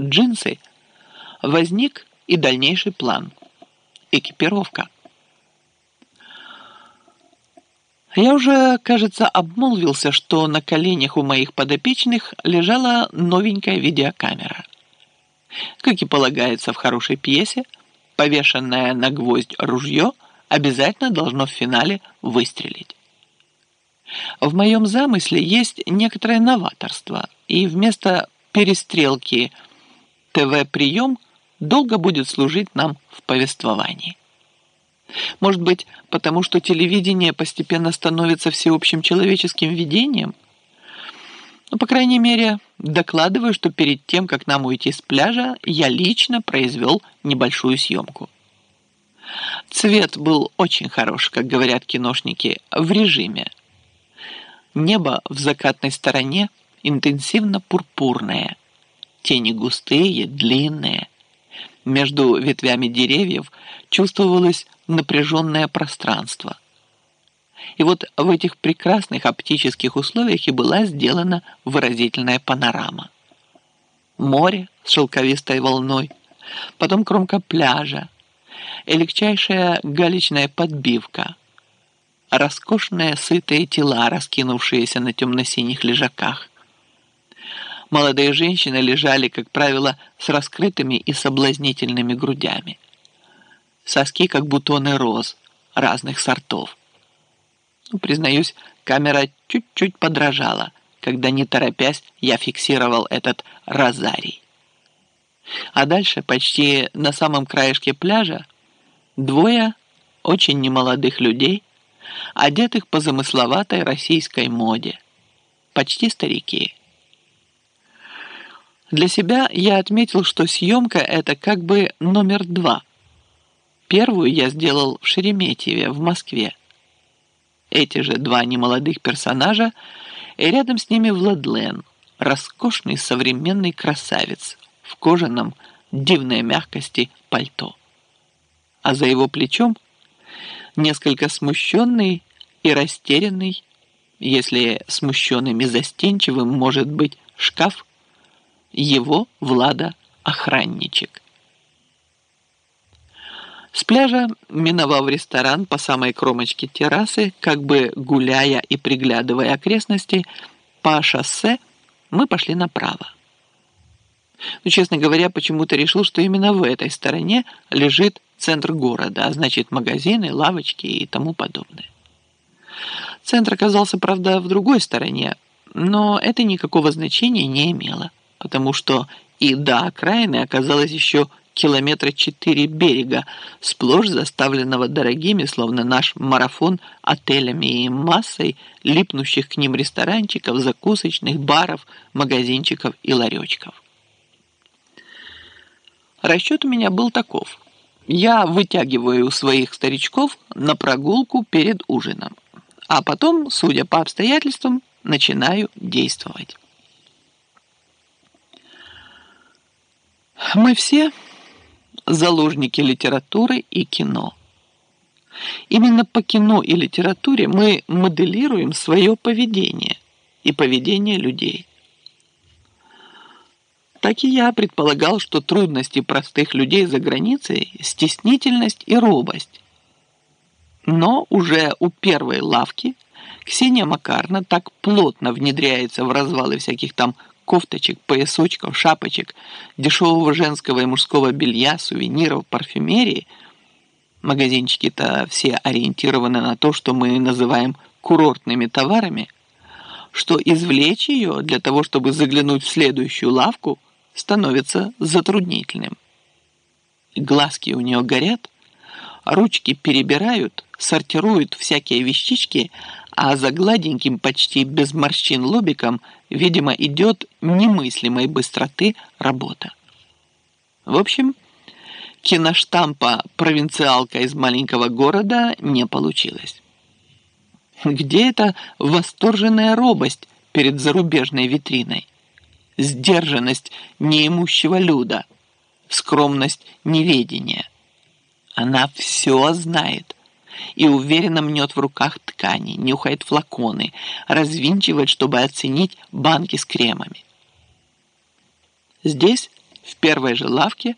джинсы, возник и дальнейший план – экипировка. Я уже, кажется, обмолвился, что на коленях у моих подопечных лежала новенькая видеокамера. Как и полагается в хорошей пьесе, повешенное на гвоздь ружье обязательно должно в финале выстрелить. В моем замысле есть некоторое новаторство, и вместо перестрелки ТВ-прием долго будет служить нам в повествовании. Может быть, потому что телевидение постепенно становится всеобщим человеческим видением? Ну, по крайней мере, докладываю, что перед тем, как нам уйти с пляжа, я лично произвел небольшую съемку. Цвет был очень хорош, как говорят киношники, в режиме. Небо в закатной стороне интенсивно пурпурное, тени густые, длинные. Между ветвями деревьев чувствовалось напряженное пространство. И вот в этих прекрасных оптических условиях и была сделана выразительная панорама. Море с шелковистой волной, потом кромка пляжа, и легчайшая галечная подбивка, роскошные сытые тела, раскинувшиеся на темно-синих лежаках. Молодые женщины лежали, как правило, с раскрытыми и соблазнительными грудями. Соски, как бутоны роз разных сортов. Ну, признаюсь, камера чуть-чуть подражала, когда, не торопясь, я фиксировал этот розарий. А дальше, почти на самом краешке пляжа, двое очень немолодых людей, одетых по замысловатой российской моде, почти старики. Для себя я отметил, что съемка это как бы номер два. Первую я сделал в Шереметьеве, в Москве. Эти же два немолодых персонажа, и рядом с ними Владлен, роскошный современный красавец в кожаном дивной мягкости пальто. А за его плечом несколько смущенный и растерянный, если смущенным и застенчивым может быть шкаф его Влада охранничек. С пляжа, миновав ресторан по самой кромочке террасы, как бы гуляя и приглядывая окрестности, по шоссе мы пошли направо. Но, ну, честно говоря, почему-то решил, что именно в этой стороне лежит центр города, а значит магазины, лавочки и тому подобное. Центр оказался, правда, в другой стороне, но это никакого значения не имело потому что и до окраины оказалось еще километра четыре берега, сплошь заставленного дорогими, словно наш марафон, отелями и массой липнущих к ним ресторанчиков, закусочных, баров, магазинчиков и ларечков. Расчет у меня был таков. Я вытягиваю своих старичков на прогулку перед ужином, а потом, судя по обстоятельствам, начинаю действовать. Мы все заложники литературы и кино. Именно по кино и литературе мы моделируем свое поведение и поведение людей. Так и я предполагал, что трудности простых людей за границей – стеснительность и робость. Но уже у первой лавки Ксения Макарна так плотно внедряется в развалы всяких там кофточек, поясочков, шапочек, дешевого женского и мужского белья, сувениров, парфюмерии. Магазинчики-то все ориентированы на то, что мы называем курортными товарами, что извлечь ее для того, чтобы заглянуть в следующую лавку, становится затруднительным. Глазки у нее горят, ручки перебирают, сортируют всякие вещички, а за гладеньким, почти без морщин лобиком, видимо, идет немыслимой быстроты работа. В общем, киноштампа «Провинциалка из маленького города» не получилось. Где эта восторженная робость перед зарубежной витриной? Сдержанность неимущего люда, скромность неведения. Она все знает и уверенно мнет в руках ткани, нюхает флаконы, развинчивает, чтобы оценить банки с кремами. Здесь В первой же лавке